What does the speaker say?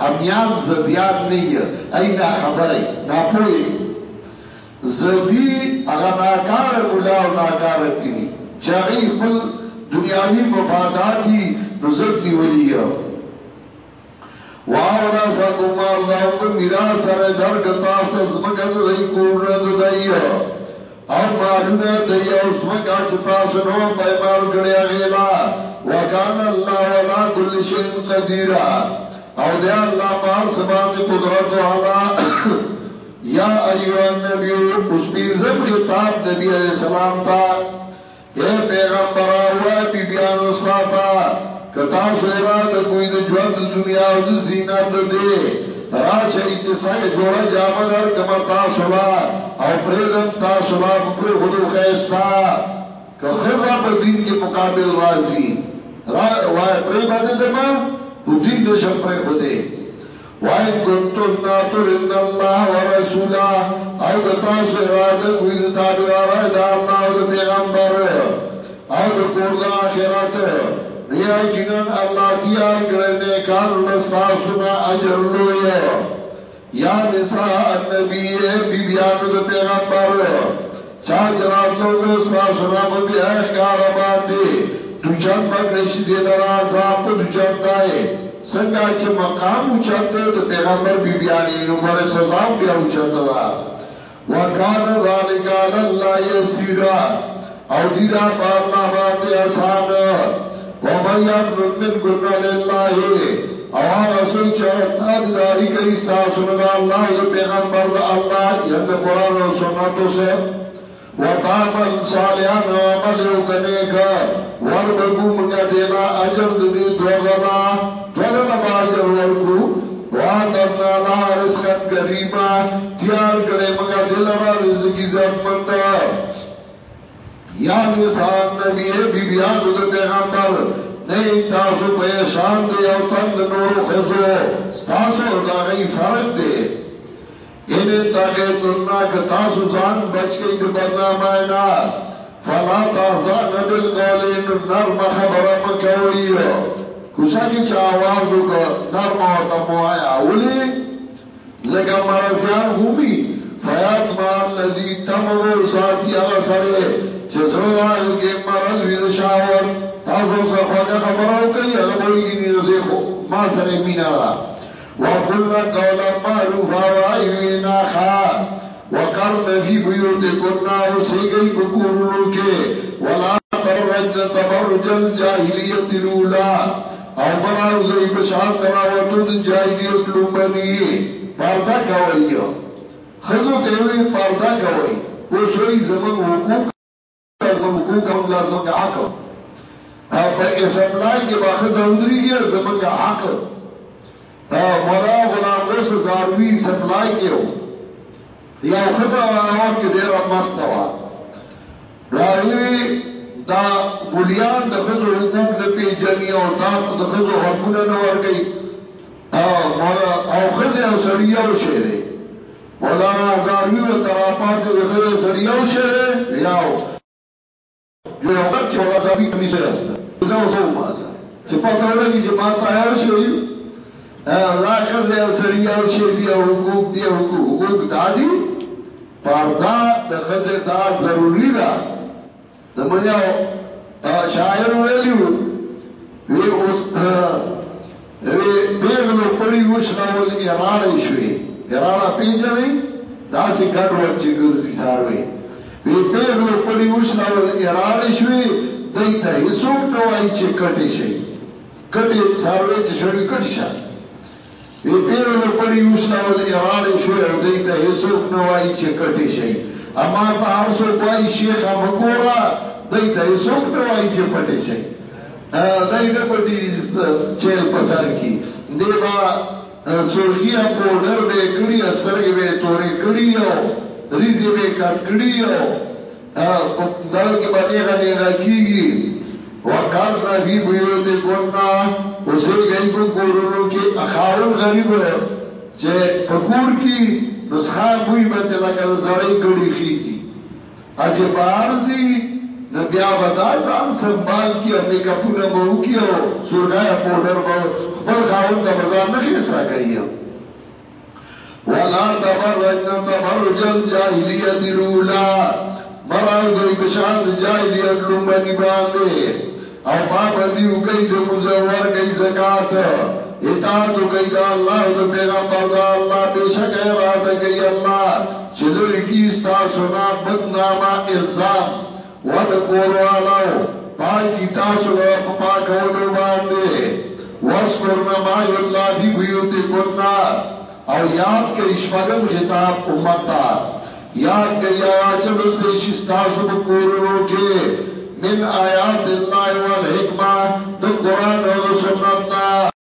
امیان زدیان نیه. اینا خبره ناپوی زدی اغا ناکار مولا و ناکار پیری چاگئی خپل دنیاوی مفاداتی نزد دی ولیه. واورا ساکم اللہ کو میرا سر در کتاف تزمکت دی کورن دی او مالونا دی او سمکا چتا سنو پیمال گڑیا غیلا وکان اللہ ولا کل شیء قدیر او دی اللہ پار سبان قدرت و والا یا ایوہ النبی اس بھی بیزم خطاب نبی علیہ السلام تا۔ اے پیغمبر آوائی بی بیان اسلاتا کتا سویرا د کوئی د ژوند دنیا او د زینت دې راشه چې څنګه جوړه جامه در کما تاسو لا، او پرېزم تاسو لا پر خودو کېستا که خزا په دین کې مقابل راځي را وای پرې باندې دما او دین دې شم پرې بده وای کنتم ناترن الله ورسولا او د تاسو اراده کوئی د تابعدار د الله او د پیغمبر او د کور د آخرت بیا جنن اللہ دیار کرنے کار لستا سنا اجر لویا یا نساء النبی بی بیانو دا پیغمبر چا جرات لوگو ستا سنا بی احکار باندے دوچان بکنشی دی لرا عذاب کو دوچان دائے۔ سنگا چه مقام اچھتے دا پیغمبر بی بیانی نو بر سزام بیا اچھتا دا وکان ذالکا لاللہ یسیرا۔ او دیدا پا اللہ باندے آسان۔ ومن يقنط من كن لله او رسول چرتاد داری کئی استاسون دا اللہ دا پیغمبر دا اللہ۔ ید قرآن و سنتو سے وطامل صالحان و عمل وربکو منگا دینا اجر دی دوغلا دوغلا با اجر ورکو واترنا لا رزقن کریما تیار کرے منگا دیلرا رزقی زد یا نسان نبی بی بیان د پیغمبر نه تاسو په شان دی او تند نور خزو تاسو دا غي فرق دی ان تاکہ ترنا کتا سوزان بچ گئی تو برنامہ نا فلا تحسان بالقول ان نرم خبر مکوئی کچھا کی چاواز کا نرم و تمو آیا۔ اولی زکا مرسیان خوبی فیاد مان لذی تمو ساتی آغا سرے۔ چسرو آئے کے مرز وید شاور تاکو سفاقہ خبرو کئی اگر بڑی کی نیو دیکھو۔ ما سرے مینہ را۔ وقلنا قولا معروفا واینا خا وقرن فی بیوتکنا وسیگئی بکورنو کے ولا تبرج تبرج الجاہلیت الاولا او مراو زئی بشان تراوتو د جاہلیت لومبنی پردا کوي خزو کوي پردا کوي وشوي زمون حقوق لازم حقوق هم لازم کا حق په اسمبلای کې باخذ اندري زمون کا حق مولا غلام غوث زاروی اسمبلای کې وو یا خزا هغه کې ډېر مست و راوي دا مليان د خزو حقوق د پیجنې او دا د خزو حقوقونه نه ورګي او مولا او خزه او سړیو شه دي مولانا زاروی و تراپاسه د خزو سړیو شه یاو. یو یو بچ ولا زابي کمیسه است زه اوسه واسه چې په کاوه کې چې ما تیار شوی الله خزه او سړیو شه دي او حقوق دي او حقوق دادي پردا د خزه دا ضروری ده. زمونږ شاعر ویلو وی اوس وی بیغلو پړی وښناول ایرانه شوی. ایرانه پیژنې دا سي ګډ ورچې ګرځي ساروي وی. بیغلو پړی وښناول ایرانه شوی. دایته هیڅوک نو وای چې کټی شي کټی ساروي چې شړی کټی شي وی بیغلو پړی وښناول ایرانه شوی دایته هیڅوک نو وای چې کټی شي اما په اوسو کوئی شیخ مګورا دای ته څوک نه وایي چې پټی شي دای نه پټی چیل پسار کی دیوا سورخیا پودر به کړي استرګې به تورې کړي او ریزي به کټ کړي او دل کې باندې غني راکېږي وکړ نبی بيوت ګورنا اوسې گئی کو کورونو کې اخاون غریب چې فقور کې نسخه بوی بده لکه زړی کړي خيږي اجه بارزي نبیا ودا ځان سنبال کی امې کپونه مو کیو سورګا پودر مو خپل خاون د بازار نه خسرا کوي ولا تبرجنا تبرج الجاهليه الاولى مراو دوی بشان جاهلیت لومبنی باندې او پابندی وکي د مزور کوي زکات اطاعت کوي د الله او پیغمبر د الله بشک اراده کوي الله چې لري کی تاسو نه بدنامه الزام۔ ود کوروالاو پای کی تاسو په پاکولو باندې واسکرنا ما یلا فی بیوتکنا او یاد کې اشمغم خطاب امت تا یاد کې یا چې لسته شي تاسو په کورونو کې من آیات الله والحکمہ دو قرآن و سنت